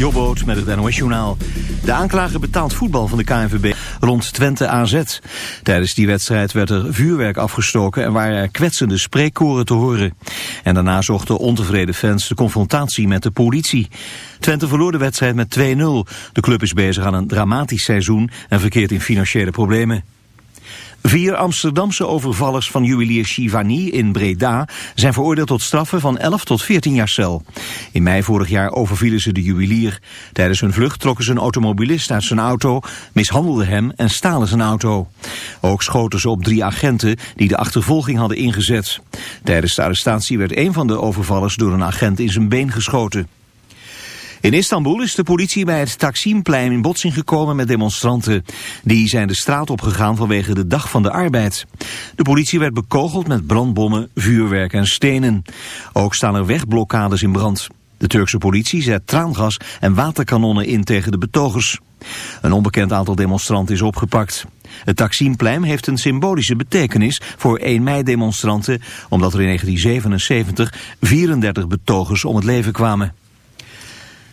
Jobboot met het NOS-journaal. De aanklager betaalt voetbal van de KNVB rond Twente AZ. Tijdens die wedstrijd werd er vuurwerk afgestoken en waren er kwetsende spreekkoren te horen. En daarna zochten ontevreden fans de confrontatie met de politie. Twente verloor de wedstrijd met 2-0. De club is bezig aan een dramatisch seizoen en verkeert in financiële problemen. Vier Amsterdamse overvallers van juwelier Shivani in Breda zijn veroordeeld tot straffen van 11 tot 14 jaar cel. In mei vorig jaar overvielen ze de juwelier. Tijdens hun vlucht trokken ze een automobilist uit zijn auto, mishandelden hem en stalen zijn auto. Ook schoten ze op drie agenten die de achtervolging hadden ingezet. Tijdens de arrestatie werd een van de overvallers door een agent in zijn been geschoten. In Istanbul is de politie bij het Taksimplein in botsing gekomen met demonstranten. Die zijn de straat opgegaan vanwege de Dag van de Arbeid. De politie werd bekogeld met brandbommen, vuurwerk en stenen. Ook staan er wegblokkades in brand. De Turkse politie zet traangas en waterkanonnen in tegen de betogers. Een onbekend aantal demonstranten is opgepakt. Het Taksimplein heeft een symbolische betekenis voor 1 mei demonstranten... omdat er in 1977 34 betogers om het leven kwamen.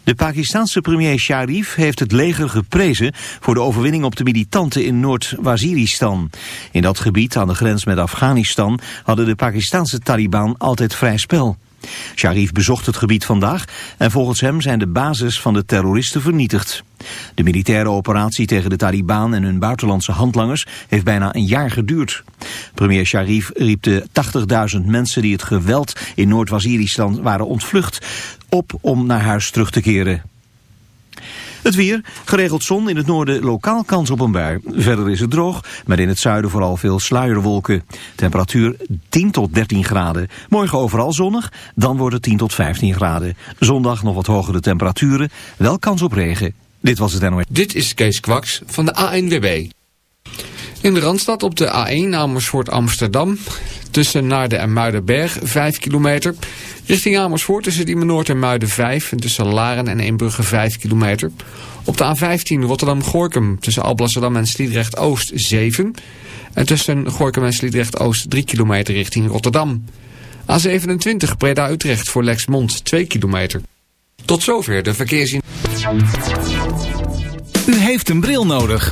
De Pakistanse premier Sharif heeft het leger geprezen voor de overwinning op de militanten in Noord-Waziristan. In dat gebied aan de grens met Afghanistan hadden de Pakistanse Taliban altijd vrij spel. Sharif bezocht het gebied vandaag en volgens hem zijn de basis van de terroristen vernietigd. De militaire operatie tegen de Taliban en hun buitenlandse handlangers heeft bijna een jaar geduurd. Premier Sharif riep de 80.000 mensen die het geweld in Noord-Waziristan waren ontvlucht op om naar huis terug te keren. Het weer, geregeld zon, in het noorden lokaal kans op een bui. Verder is het droog, maar in het zuiden vooral veel sluierwolken. Temperatuur 10 tot 13 graden. Morgen overal zonnig, dan wordt het 10 tot 15 graden. Zondag nog wat hogere temperaturen, wel kans op regen. Dit was het NOS. Dit is Kees Kwaks van de ANWB. In de Randstad op de A1 Amersfoort Amsterdam. Tussen Naarden en Muidenberg 5 kilometer. Richting Amersfoort tussen Diemen Noord en Muiden 5. En tussen Laren en Eembrugge 5 kilometer. Op de A15 Rotterdam-Gorkum tussen Alblasserdam en Sliedrecht-Oost 7. En tussen Gorkum en Sliedrecht-Oost 3 kilometer richting Rotterdam. A27 Breda-Utrecht voor Lexmond 2 kilometer. Tot zover de verkeersin. U heeft een bril nodig.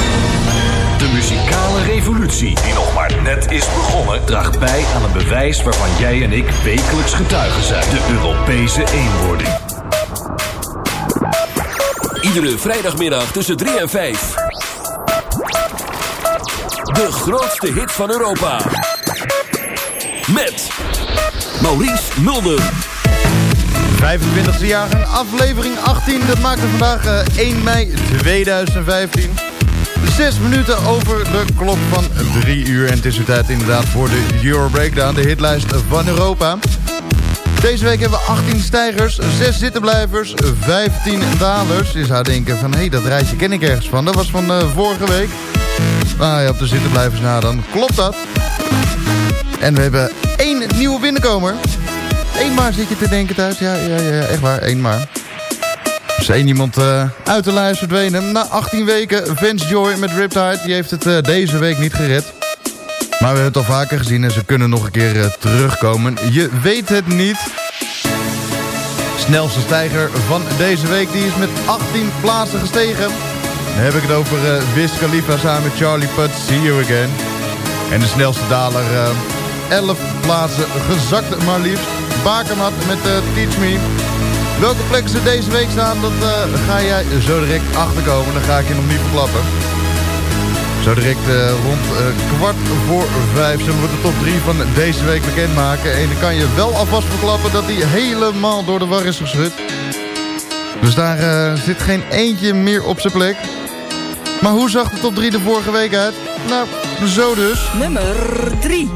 De muzikale revolutie, die nog maar net is begonnen, draagt bij aan een bewijs waarvan jij en ik wekelijks getuigen zijn: de Europese eenwording. Iedere vrijdagmiddag tussen 3 en 5. De grootste hit van Europa. Met Maurice Mulder. 25e jaargang, aflevering 18. Dat maakt het vandaag eh, 1 mei 2015. Zes minuten over de klok van 3 uur. En het is weer tijd inderdaad voor de Euro Breakdown, de hitlijst van Europa. Deze week hebben we 18 stijgers, 6 zittenblijvers, 15 dalers. Je zou denken van, hé, hey, dat rijtje ken ik ergens van. Dat was van eh, vorige week. Nou ja, op de zittenblijvers na dan klopt dat. En we hebben één nieuwe binnenkomer. Eén maar zit je te denken thuis. Ja, ja, ja, echt waar, één maar. Één iemand eh, uit de lijst verdwenen. Na 18 weken, Vince Joy met Riptide. Die heeft het eh, deze week niet gered. Maar we hebben het al vaker gezien en ze kunnen nog een keer eh, terugkomen. Je weet het niet. Snelste stijger van deze week, die is met 18 plaatsen gestegen. Dan heb ik het over Wiz Khalifa samen met Charlie Puth, See You Again. En de snelste daler, uh, 11 plaatsen gezakt maar liefst. Bakermat met Teach Me. Welke plekken ze deze week staan, dat uh, ga jij zo direct achterkomen. Dan ga ik je nog niet verklappen. Zo direct uh, rond uh, kwart voor vijf zullen we de top 3 van deze week bekendmaken. En dan kan je wel alvast verklappen dat die helemaal door de war is geschud. Dus daar zit geen eentje meer op zijn plek. Maar hoe zag de top 3 er vorige week uit? Nou, zo dus. Nummer 3.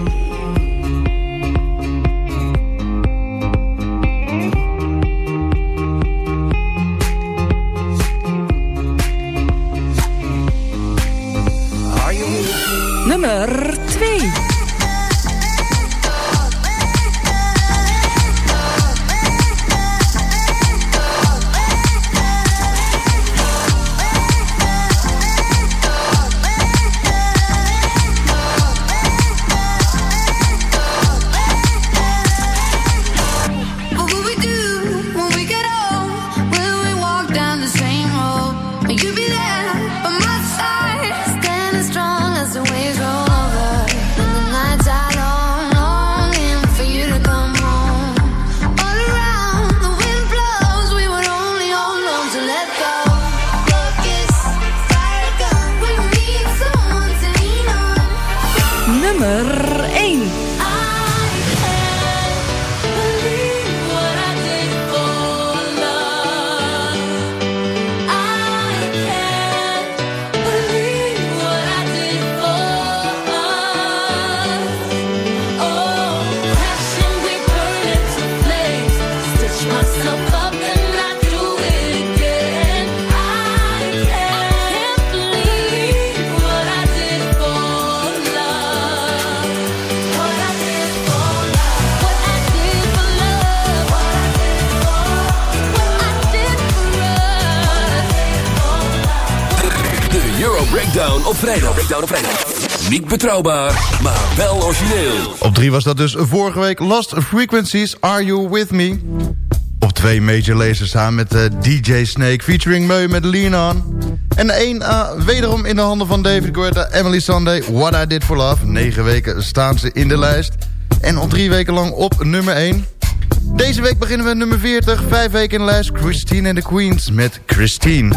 Betrouwbaar, maar wel origineel. Op 3 was dat dus vorige week Lost Frequencies, Are You With Me? Op 2 Major Lazer samen met uh, DJ Snake featuring Meu met Lean On. En 1 uh, wederom in de handen van David Guetta, Emily Sunday, What I Did For Love. 9 weken staan ze in de lijst. En al 3 weken lang op nummer 1. Deze week beginnen we nummer 40, 5 weken in de lijst. Christine and the Queens met Christine.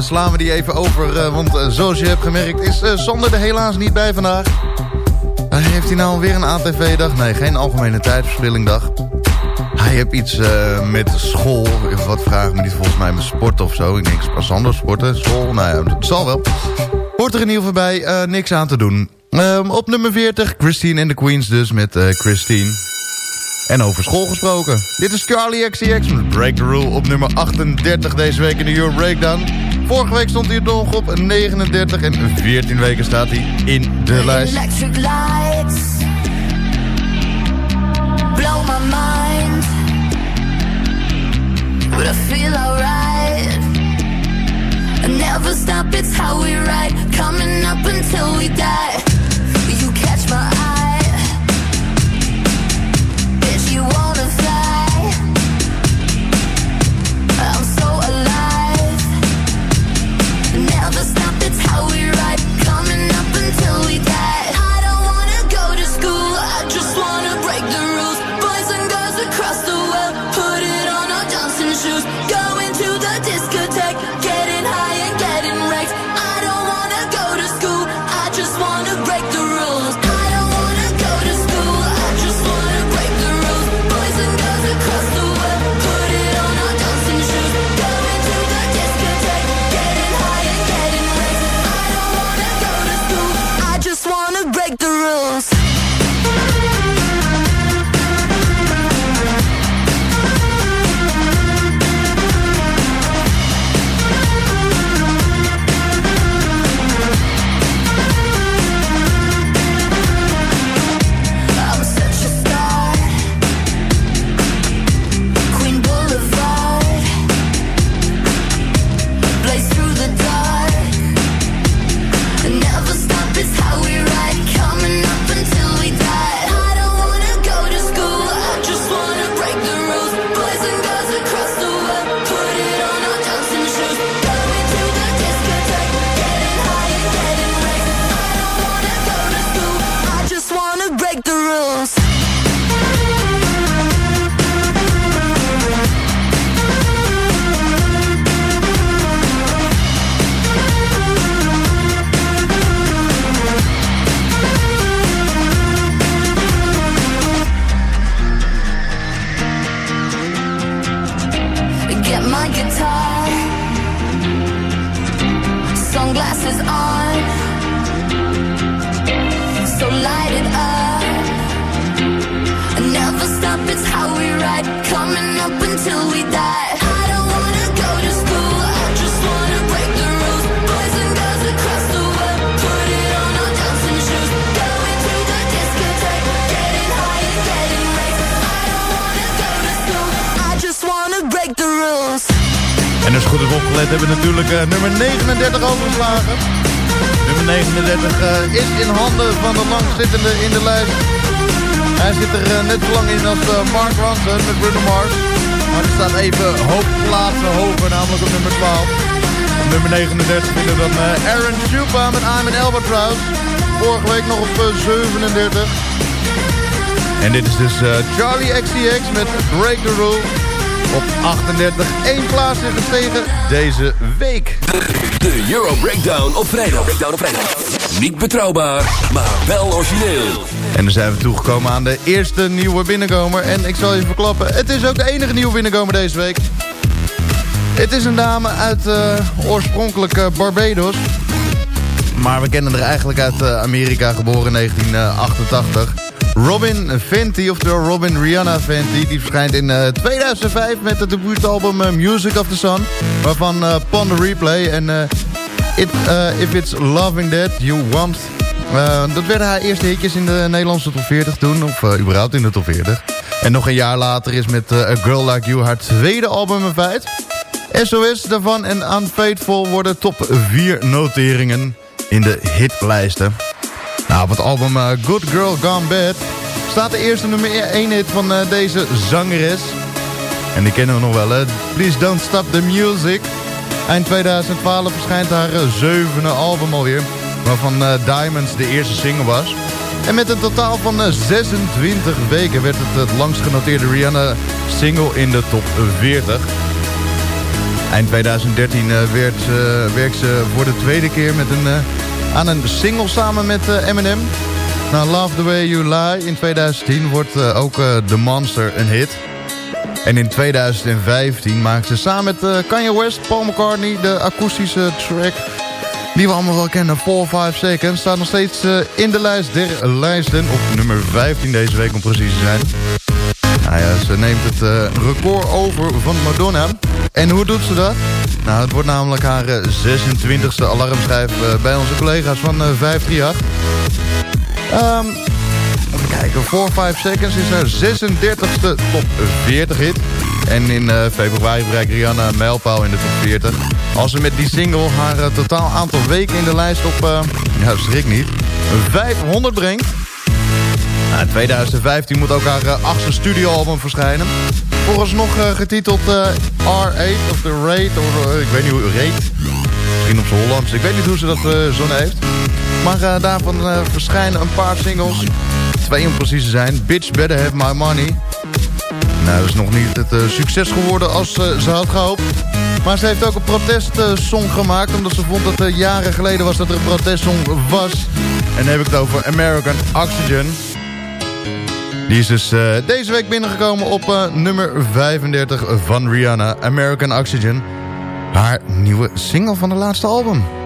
Eh, slaan we die even over. Eh, want eh, zoals je hebt gemerkt is Sander er helaas niet bij vandaag. heeft hij nou weer een ATV-dag? Nee, geen algemene tijdverspillingdag. Hij heeft iets met school. Wat vraag me niet, volgens mij met sport of zo. Ik denk, anders. sporten, school. Nou ja, het zal wel. Hoort er in ieder geval bij, niks aan te doen. Ehm, op nummer 40, Christine en de Queens dus met Christine. En over school gesproken. Dit is Carly XCX met Break the Rule op nummer 38 deze week in de Euro Breakdown. Vorige week stond hij nog op 39 en 14 weken staat hij in de lijst. Electric lights, blow my mind, but I feel alright. Never stop, it's how we ride, coming up until we die. de eh, Charlie XCX met Break the Rule. Op 38, één plaats gestegen deze week. De, Euro Breakdown op vrijdag. Breakdown op vrijdag. Niet betrouwbaar, maar wel origineel. En dan zijn we toegekomen aan de eerste nieuwe binnenkomer. En ik zal je verklappen, het is ook de enige nieuwe binnenkomer deze week. Het is een dame uit uh, oorspronkelijk eh, Barbados. Maar we kennen haar eigenlijk uit Amerika, geboren in 1988. Robin Fenty, oftewel Robin Rihanna Fenty... die verschijnt in 2005 met het debuutalbum Music of the Sun... waarvan Pon the Replay en It, If It's Loving That You Want... dat werden haar eerste hitjes in de Nederlandse top 40 toen, of überhaupt in de top 40. En nog een jaar later is met A Girl Like You haar tweede album een feit... SOS daarvan en Unfaithful worden top 4 noteringen in de hitlijsten. Nou, op het album uh, Good Girl Gone Bad staat de eerste nummer 1 hit van uh, deze zangeres. En die kennen we nog wel, hè? Please Don't Stop the Music. Eind 2012 verschijnt haar uh, zevende album alweer. Waarvan Diamonds de eerste single was. En met een totaal van 26 weken werd het het langst genoteerde Rihanna single in de top 40. Eind 2013 uh, werd, werkte ze voor de tweede keer met een, aan een single samen met Eminem. Nou, Love The Way You Lie in 2010 wordt ook The Monster een hit. En in 2015 maakte ze samen met Kanye West, Paul McCartney... de akoestische track die we allemaal wel kennen, 4-5 Seconds... staat nog steeds in de lijst der lijsten op nummer 15 deze week om precies te zijn. Nou ja, ze neemt het record over van Madonna... En hoe doet ze dat? Nou, het wordt namelijk haar 26e alarmschijf bij onze collega's van 538. Um, even kijken, 4-5 Seconds is haar 36e top 40 hit. En in februari bereikt Rihanna een mijlpaal in de top 40. Als ze met die single haar totaal aantal weken in de lijst op, uh, ja schrik niet, 500 brengt. Nou, in 2015 moet ook haar achtste studioalbum verschijnen. Vooralsnog uh, getiteld uh, R8 of The Raid. Of, uh, ik weet niet hoe Raid. Misschien op zijn. Ik weet niet hoe ze dat zo heeft. Maar daarvan verschijnen een paar singles. Twee om precies te zijn. Bitch Better Have My Money. Nou, dat is nog niet het succes geworden als ze had gehoopt. Maar ze heeft ook een protestsong gemaakt. Omdat ze vond dat jaren geleden was dat er een protestsong was. En dan heb ik het over American Oxygen. Die is dus uh, deze week binnengekomen op uh, nummer 35 van Rihanna, American Oxygen. Haar nieuwe single van de laatste album.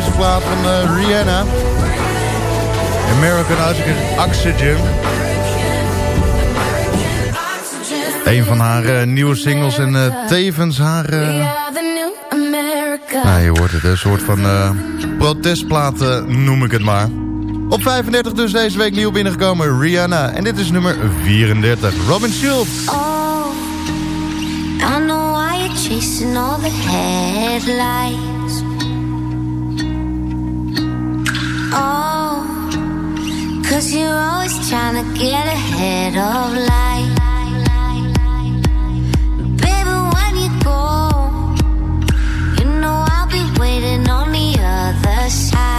Deze plaat van eh, Rihanna. American Oxygen. Een van haar eh, nieuwe singles en eh, tevens haar... nou, je hoort het, een soort van protestplaat eh, noem ik het maar. Op 35 dus deze week nieuw binnengekomen Rihanna. En dit is nummer 34, Robin Schultz. Oh, I know why you're chasing all the headlights. Oh, cause you're always trying to get ahead of life. Baby, when you go, you know I'll be waiting on the other side.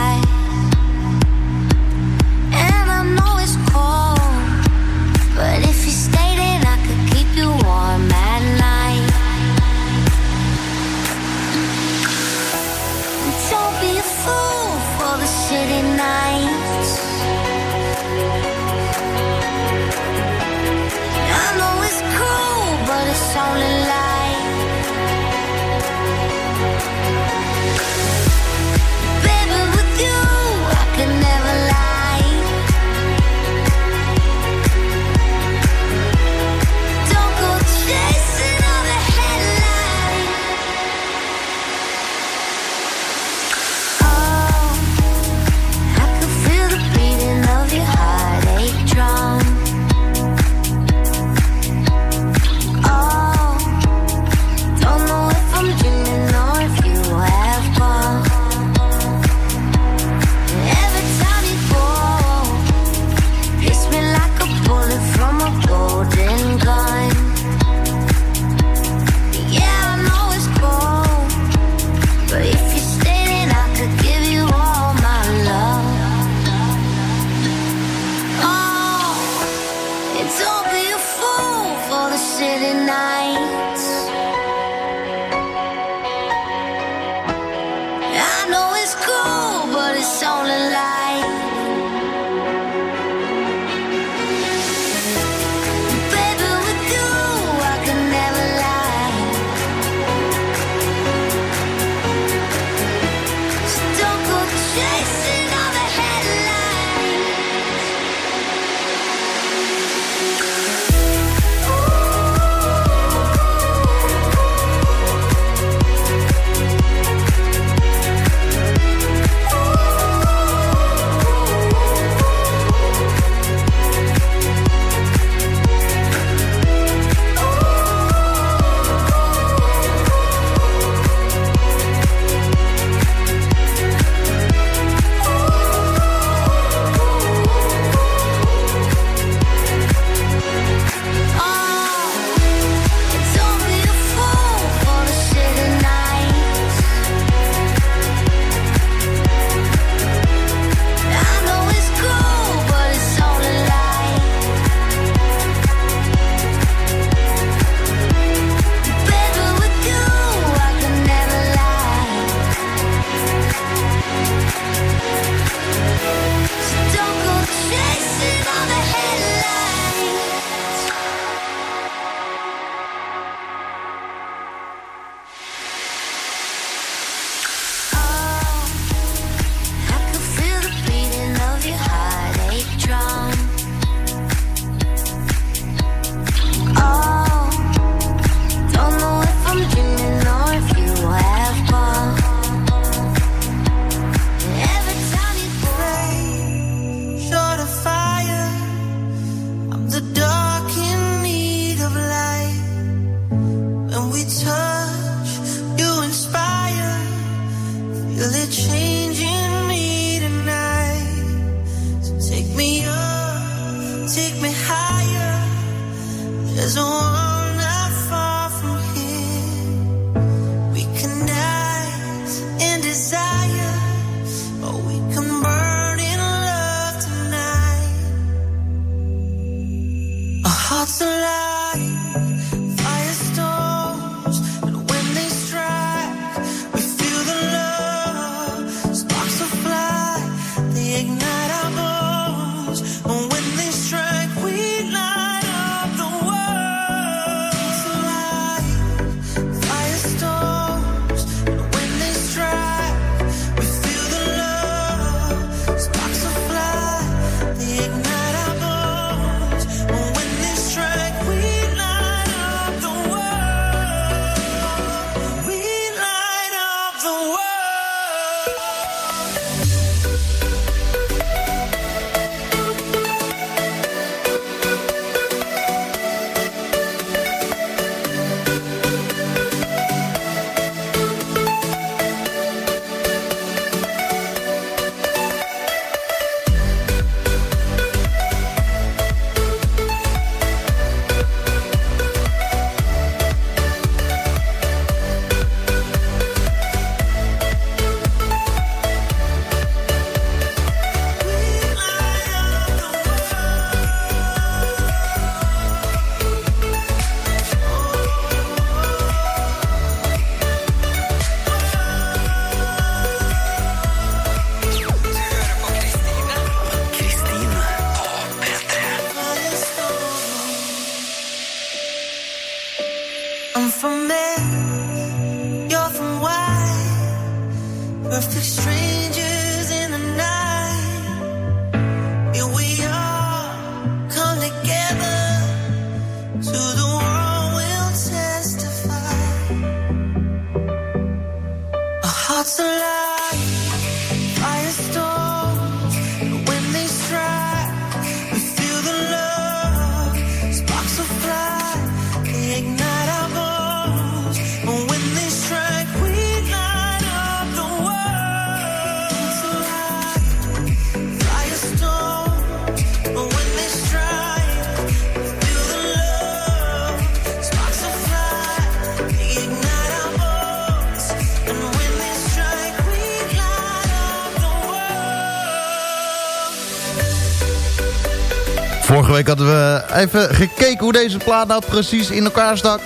Even gekeken hoe deze plaat nou precies in elkaar stak.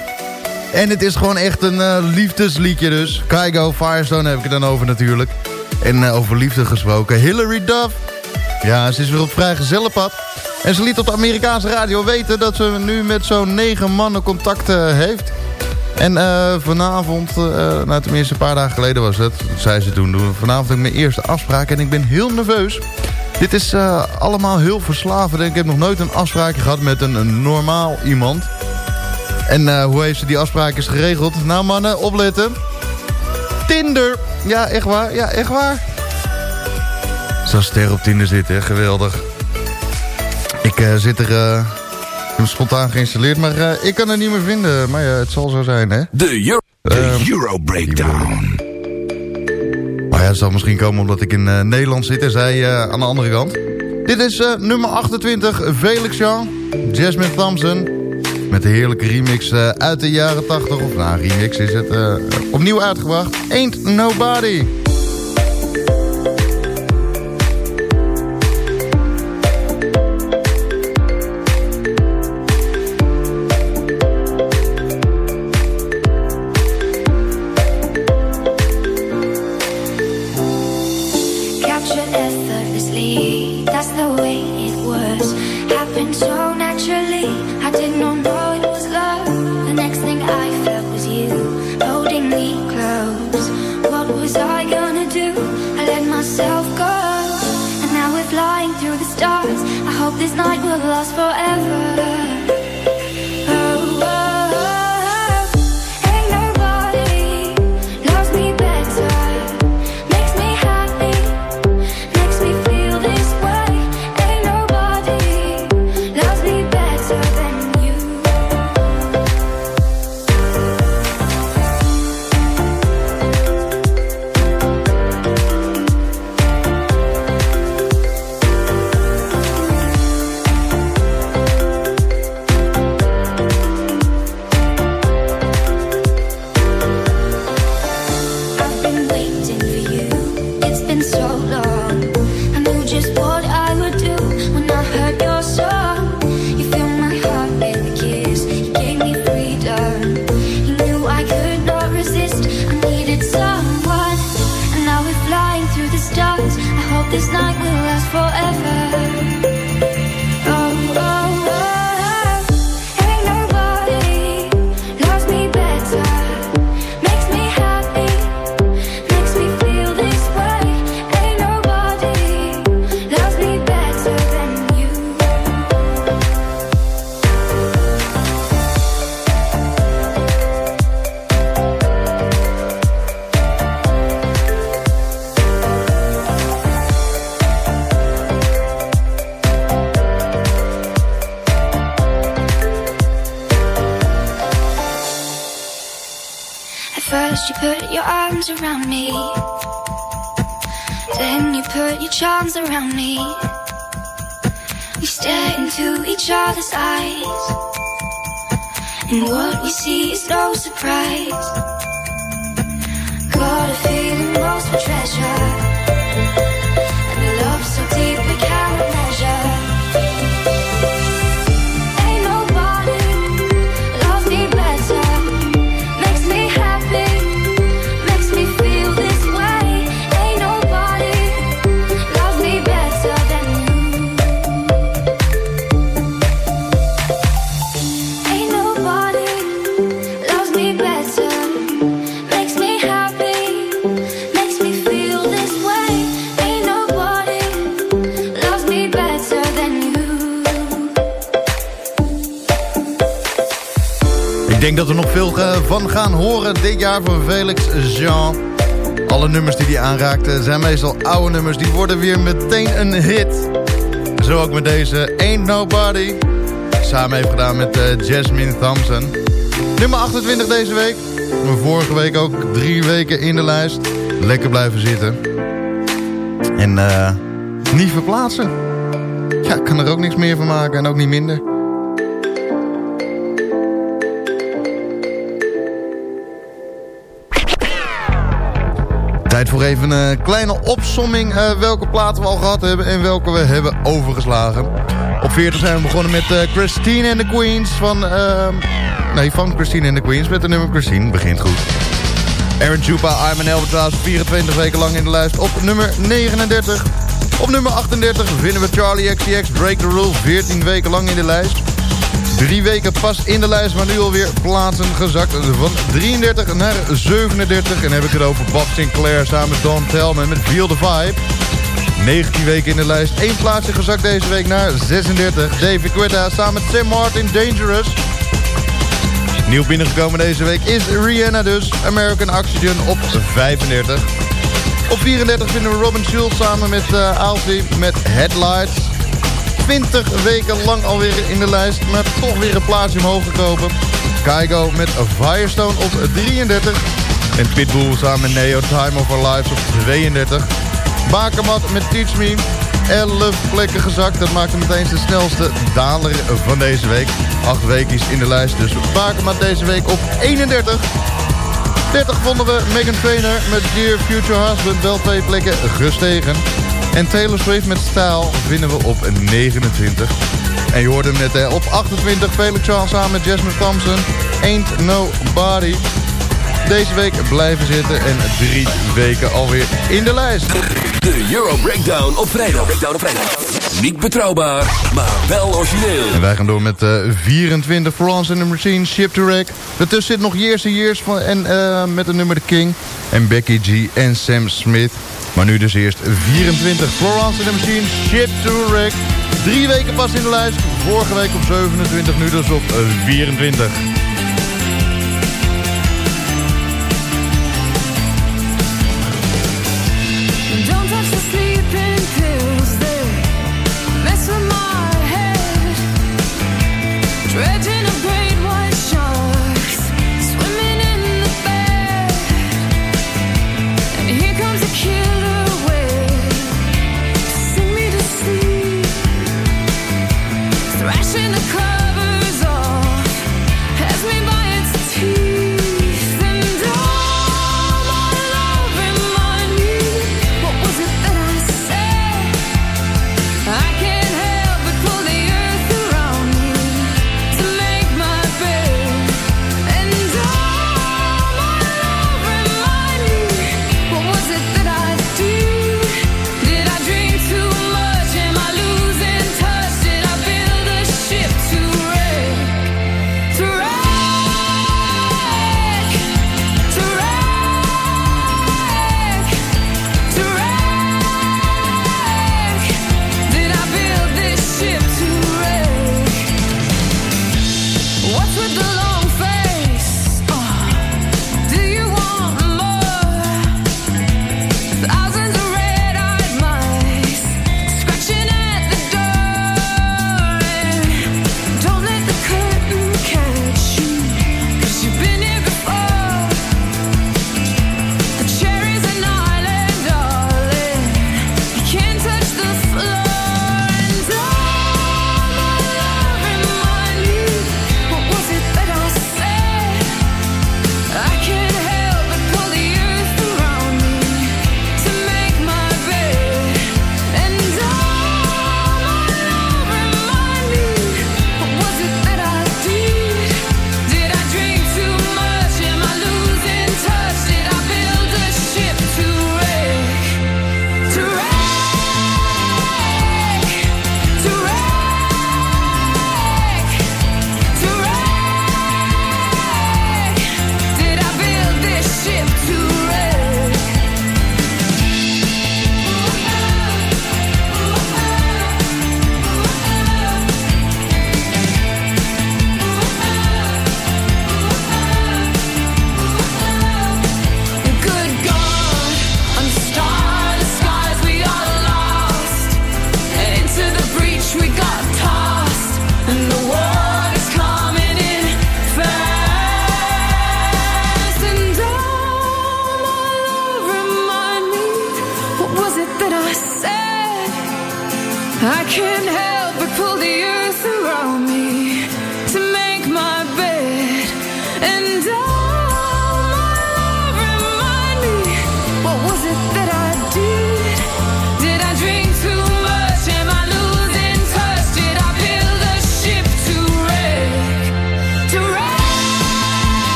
En het is gewoon echt een eh, liefdesliedje dus. Kygo, Firestone heb ik het dan over natuurlijk. En eh, over liefde gesproken. Hilary Duff. Ja, ze is weer op vrijgezellenpad. En ze liet op de Amerikaanse radio weten dat ze nu met zo'n negen mannen contact eh, heeft. En vanavond, nou tenminste een paar dagen geleden was het, zei ze toen. Vanavond heb ik mijn eerste afspraak en ik ben heel nerveus. Dit is eh, allemaal heel verslavend. En ik heb nog nooit een afspraakje gehad met een, een normaal iemand. En eh, hoe heeft ze die afspraakjes geregeld? Nou mannen, opletten. Tinder. Ja, echt waar. Ja, echt waar. Zo'n ster op Tinder zitten, hè? geweldig. Ik eh, zit er... ik heb spontaan geïnstalleerd, maar ik kan het niet meer vinden. Maar ja, het zal zo zijn, hè? De Euro, de Euro Breakdown. Maar ja, zal misschien komen omdat ik in eh, Nederland zit en zij eh, aan de andere kant. Dit is eh, nummer 28, Felix Jean, Jasmine Thompson. Met de heerlijke remix uit de jaren 80. Of nou, remix is het opnieuw uitgebracht. Ain't Nobody. It's been other's eyes. And what we see is no surprise. Denk dat we nog veel eh, van gaan horen dit jaar van Felix Jean. Alle nummers die hij aanraakte zijn meestal oude nummers. Die worden weer meteen een hit. Zo ook met deze Ain't Nobody. Samen heeft gedaan met eh, Jasmine Thompson. Nummer 28 deze week. Vorige week ook drie weken in de lijst. Lekker blijven zitten. En eh niet verplaatsen. Ja, ik kan er ook niks meer van maken en ook niet minder. Tijd voor even een kleine opsomming uh, welke platen we al gehad hebben en welke we hebben overgeslagen. Op 40 zijn we begonnen met uh, Christine and the Queens van... Uh, nee, van Christine and the Queens met de nummer Christine. Begint goed. Aaron Jupa, I'm an Albatross, 24 weken lang in de lijst op nummer 39. Op nummer 38 vinden we Charlie XCX, Break the Rule, 14 weken lang in de lijst. Drie weken pas in de lijst, maar nu alweer plaatsen gezakt. Van 33 naar 37. En heb ik het over Bob Sinclair samen met Don Telman met Feel the Vibe. 19 weken in de lijst. Eén plaatsje gezakt deze week naar 36. David Guetta samen met Sam Martin, Dangerous. Nieuw binnengekomen deze week is Rihanna dus. American Oxygen op 35. Op 34 vinden we Robin Schulz samen met uh, met Headlights. 20 weken lang alweer in de lijst, maar toch weer een plaatsje omhoog gekomen. Kaigo met Firestone op 33. En Pitbull samen met Neo Time of Our Lives op 32. Bakermat met Teach Me. 11 plekken gezakt. Dat maakt hem meteen de snelste daler van deze week. 8 weken in de lijst. Dus Bakermat deze week op 31. 30 vonden we Megan Trainer met Dear Future Husband. Wel twee plekken gestegen. En Taylor Swift met Style vinden we op 29. En je hoorde hem net op 28 Felix Charles samen met Jasmine Thompson. Ain't Nobody. Deze week blijven zitten en drie weken alweer in de lijst. De Euro Breakdown op vrijdag. Breakdown op vrijdag. Niet betrouwbaar, maar wel origineel. En wij gaan door met uh, 24 France in the Machine, Ship to Wreck. Daartussen zit nog Years and Years en, uh, met de nummer The King. En Becky G en Sam Smith. Maar nu dus eerst 24. Florence in the Machine, Ship to Wreck. Drie weken pas in de lijst. Vorige week op 27, nu dus op 24.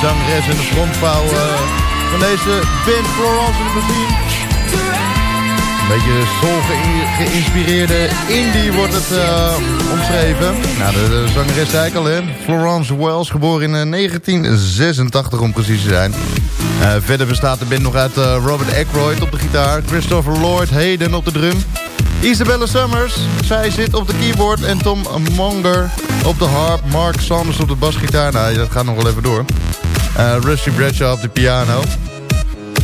Zangeres en de frontvrouw uh, van deze band Florence de Machine. Een beetje soul geïnspireerde indie wordt het uh, omschreven. Nou, de, de, zangeres zei ik al, hè. Florence Wells, geboren in 1986 om precies te zijn. Verder bestaat de band nog uit Robert Aykroyd op de gitaar... Christopher Lloyd Hayden op de drum... Isabella Summers, zij zit op de keyboard... en Tom Monger op de harp... Mark Sanders op de basgitaar... nou, dat gaat nog wel even door. Uh, Rusty Bradshaw op de piano...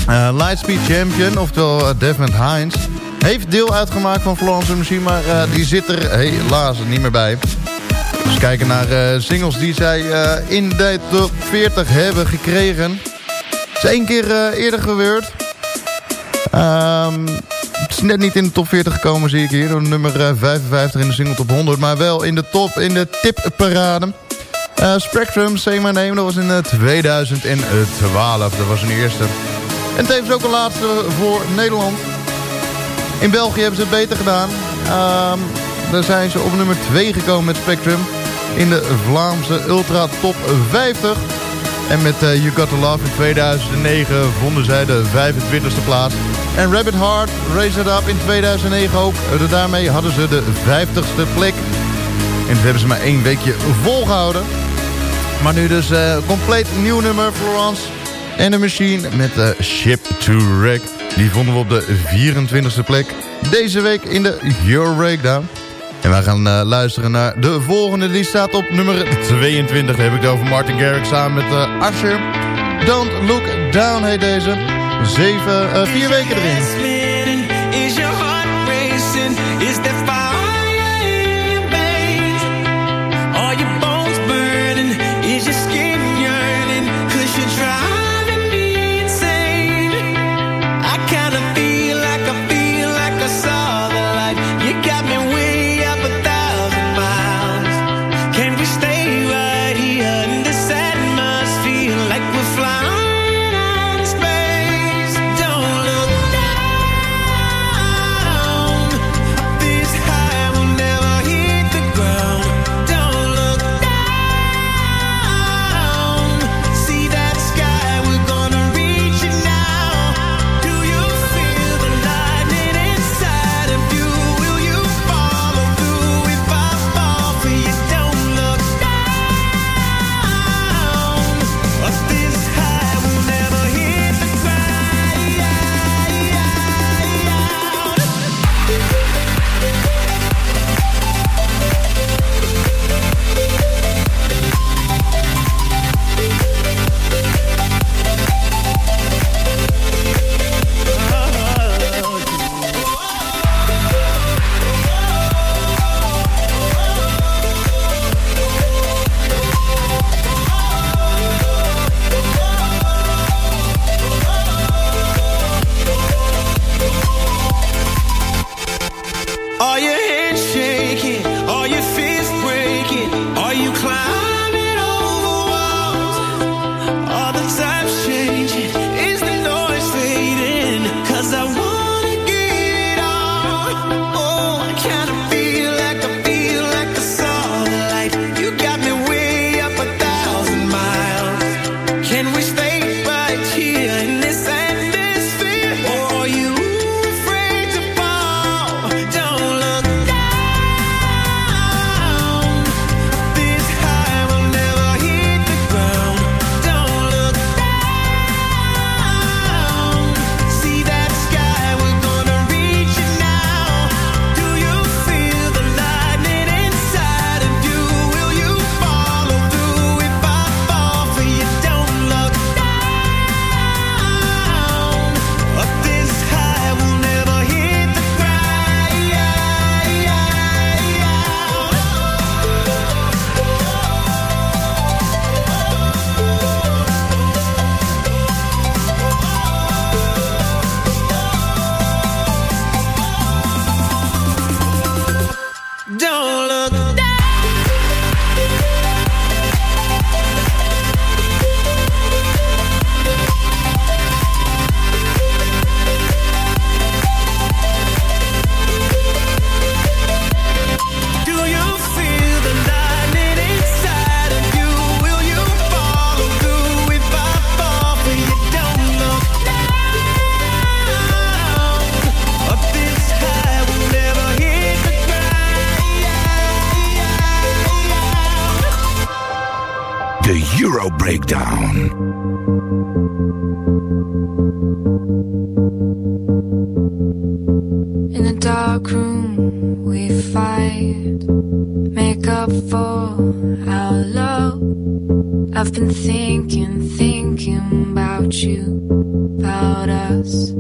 Uh, Lightspeed Champion, oftewel uh, Desmond Hines... heeft deel uitgemaakt van Florence Machine... maar die zit er helaas niet meer bij. Dus kijken naar singles die zij in de top 40 hebben gekregen. Het is één keer eerder gebeurd. Um, het is net niet in de top 40 gekomen, zie ik hier. Nummer 55 in de single top 100. Maar wel in de top, in de tipparade. Uh, Spectrum, Say My Name, dat was in 2012. Dat was een eerste. En tevens ook een laatste voor Nederland. In België hebben ze het beter gedaan. Um, daar zijn ze op nummer 2 gekomen met Spectrum. In de Vlaamse Ultra Top 50. En met uh, You Got To Love in 2009 vonden zij de 25e plaats. En Rabbit Heart Raise It Up in 2009 ook. Daarmee hadden ze de 50ste plek. En dat hebben ze maar één weekje volgehouden. Maar nu dus uh, compleet nieuw nummer, Florence en de Machine met de Ship to Wreck. Die vonden we op de 24e plek deze week in de Euro Breakdown. En wij gaan uh, luisteren naar de volgende. Die staat op nummer 22. Dan heb ik het over Martin Garrix samen met uh, Usher. Don't Look Down heet deze. Zeven, vier weken erin. Is your heart racing? Is Breakdown. In the dark room we fight, make up for our love. I've been thinking, thinking about you, about us.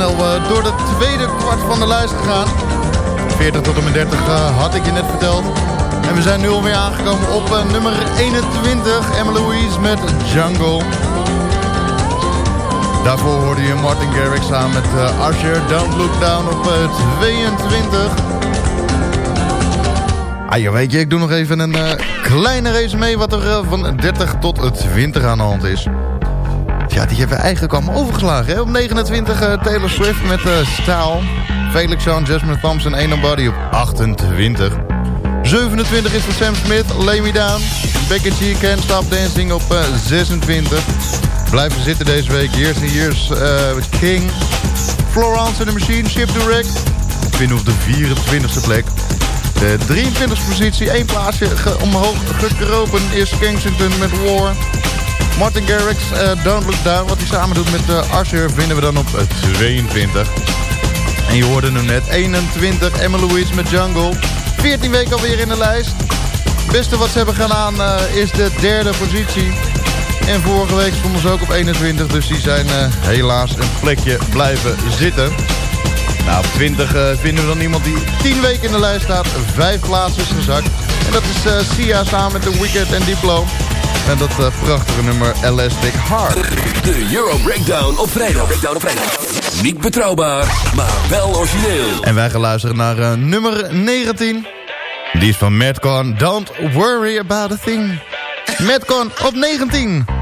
Snel eh, door de tweede kwart van de lijst gegaan. 40 tot en met 30 eh, had ik je net verteld. En we zijn nu alweer aangekomen op eh, nummer 21. Emma Louise met Jungle. Daarvoor hoorde je Martin Garrix samen met eh, Usher. Don't Look Down op eh, 22. Ah, je weet je, ik doe nog even een eh, kleine resume wat er van 30 tot 20 aan de hand is. Die hebben we eigenlijk allemaal overgeslagen. Hè? Op 29 eh, Taylor Swift met eh Staal. Felix Jean, Jasmine Thompson, Ain't Nobody op 28. 27 is voor Sam Smith, Lay Me Down. Becky G, Can't Stop Dancing op eh, 26. Blijven zitten deze week. Years and Years eh, King. Florence and the Machine, Ship Direct. Vinden op de 24e plek. De 23e positie, één plaatsje omhoog gekropen is Kensington met War. Martin Garrix, eh, Don't Look Down. Wat hij samen doet met uh, vinden we dan op eh, 22. En je hoorde hem net. 21, Emma Louise met Jungle. 14 weken alweer in de lijst. Het beste wat ze hebben gedaan eh, is de derde positie. En vorige week stonden ze ook op 21. Dus die zijn eh, helaas een plekje blijven zitten. Nou, op 20 eh, vinden we dan iemand die 10 weken in de lijst staat. Vijf plaatsen is gezakt. En dat is eh, Sia samen met The Wicked en Diplo. En dat eh, prachtige nummer Elastic Heart. De Euro Breakdown op vrijdag. Breakdown op vrijdag. Niet betrouwbaar, maar wel origineel. En wij gaan luisteren naar eh, nummer 19. Die is van Madcon. Don't worry about a thing. Madcon op 19.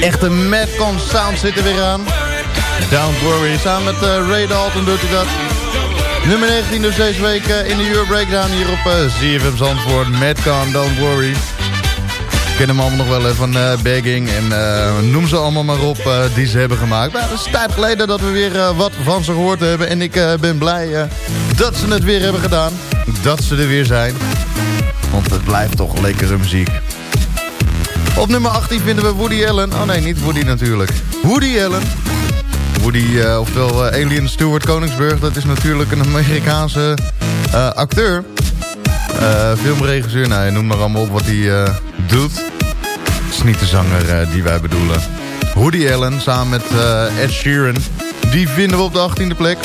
Echte Madcon sound zit er weer aan. Don't worry, samen met eh, Ray Dalton doet hij dat. Nummer 19 dus deze week eh, in de Euro Breakdown hier op uh, ZFM Zandvoort. Madcon, don't worry. Ik ken hem allemaal nog wel hè, van eh, Begging en eh, noem ze allemaal maar op eh, die ze hebben gemaakt. Maar het is tijd geleden dat we weer eh, wat van ze gehoord hebben. En ik eh, ben blij eh, dat ze het weer hebben gedaan. Dat ze er weer zijn. Want het blijft toch lekkere muziek. Op nummer 18 vinden we Woody Allen. Oh nee, niet Woody natuurlijk. Woody Allen. Woody, eh, oftewel eh, Alien Stewart Koningsburg. Dat is natuurlijk een Amerikaanse eh, acteur. Filmregisseur, nou, noem maar allemaal op wat hij doet. Het is niet de zanger die wij bedoelen. Woody Allen samen met Ed Sheeran. Die vinden we op de 18e plek.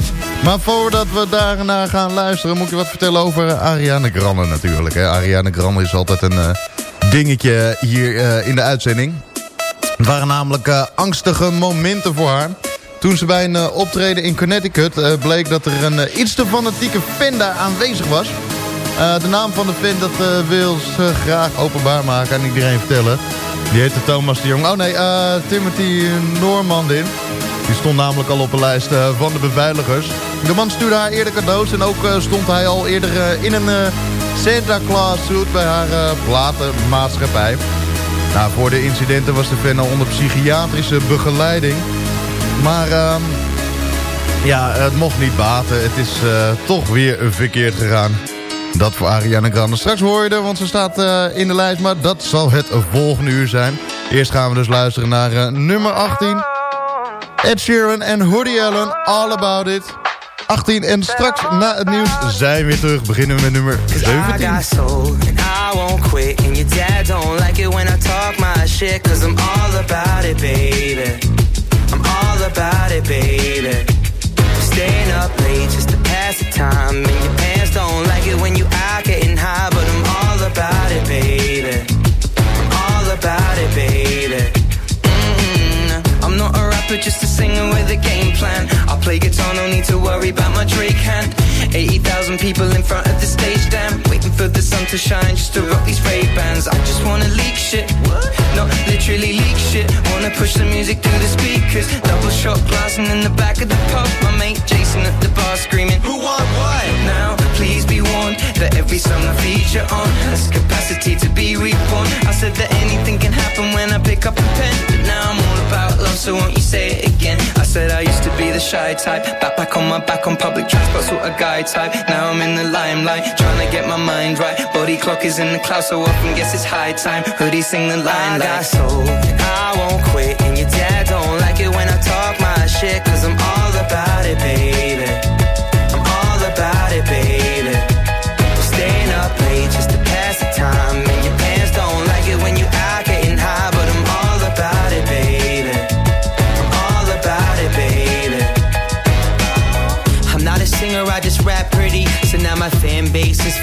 Maar voordat we daarna gaan luisteren... moet je wat vertellen over Ariana Grande natuurlijk. Hè. Ariana Grande is altijd een dingetje hier eh, in de uitzending. Het waren namelijk eh, angstige momenten voor haar. Toen ze bij een eh, optreden in Connecticut bleek dat er een iets te fanatieke fan daar aanwezig was. De naam van de fan dat wil ze graag openbaar maken aan iedereen vertellen. Die heette Thomas de Jong. Oh nee, Timothy Normandin. Die stond namelijk al op een lijst van de beveiligers. De man stuurde haar eerder cadeaus en ook stond hij al eerder in een Santa Claus suit bij haar eh, platenmaatschappij. Nou, voor de incidenten was de fan onder psychiatrische begeleiding. Maar ehm, ja, het mocht niet baten. Het is eh, toch weer verkeerd gegaan. Dat voor Ariana Grande. Straks hoor je er, want ze staat eh, in de lijst. Maar dat zal het volgende uur zijn. Eerst gaan we dus luisteren naar nummer 18. Ed Sheeran en Woody Allen, All About It. 18 en straks na het nieuws zijn we terug. Beginnen we met nummer 17. I got soul and I won't quit. And your dad don't like it when I talk my shit. Cause I'm all about it, baby. Staying up late just to pass the time. And your pants don't like it when you out getting high. But I'm all about it, baby. I'm all about it, baby. Mm, I'm not a rapper, just a singer with a game plan. Play guitar, no need to worry about my Drake hand. 80,000 people in front of the stage, damn. Waiting for the sun to shine just to rock these Ray Bans. I just wanna leak shit, what? not literally leak shit. Wanna push the music through the speakers. Double shot glass and in the back of the pub, my mate Jason at the bar screaming, Who want what? Now, please be warned that every song I feature on has capacity to be reborn. I said that anything can happen when I pick up a pen, but now I'm all about love, so won't you say it again? I said I used to be the shy type, back back on my back on public transport, sort of guy type. Now I'm in the limelight, trying to get my mind right. Body clock is in the clouds, so often guess it's high time. Hoodie sing the line I got soul, I won't quit. And your dad don't like it when I talk my shit, cause I'm all about it, baby.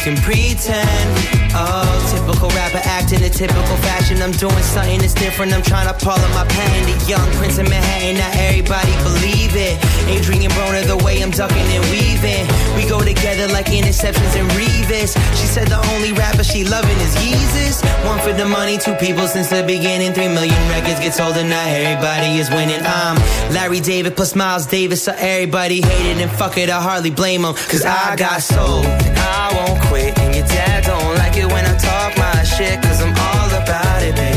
can pretend. Oh, typical rapper acting a typical fashion. I'm doing something that's different. I'm trying to pull up my pen. The young prince of Manhattan, not everybody believe it. Adrian Broner, the way I'm ducking and weaving. We go together like interceptions and Revis. She said the only rapper she loving is Yeezus. One for the money, two people since the beginning. Three million records get sold and now everybody is winning. I'm Larry David plus Miles Davis, so everybody hated and fuck it, I hardly blame them. Cause I got soul, I won't quit. And your dad don't like it when I talk my shit, cause I'm all about it, baby.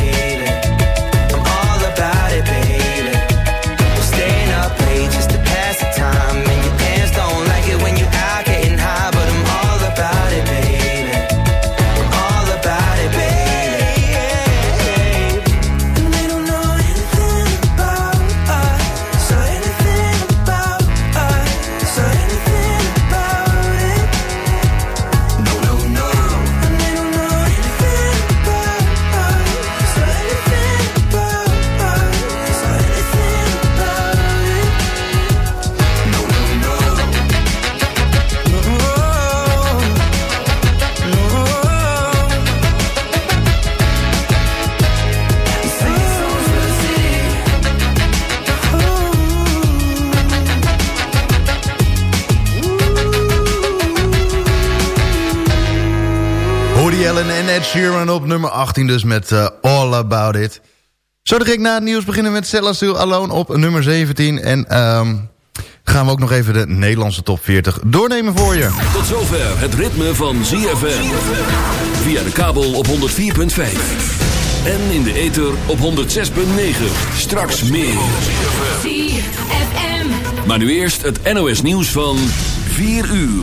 Ed Sheeran op nummer 18 dus met uh, All About It. Zo direct na het nieuws beginnen met Cella Still Alone op nummer 17. En um, gaan we ook nog even de Nederlandse top 40 doornemen voor je. Tot zover het ritme van ZFM. Via de kabel op 104.5. En in de ether op 106.9. Straks meer. ZFM. Maar nu eerst het NOS nieuws van 4 uur.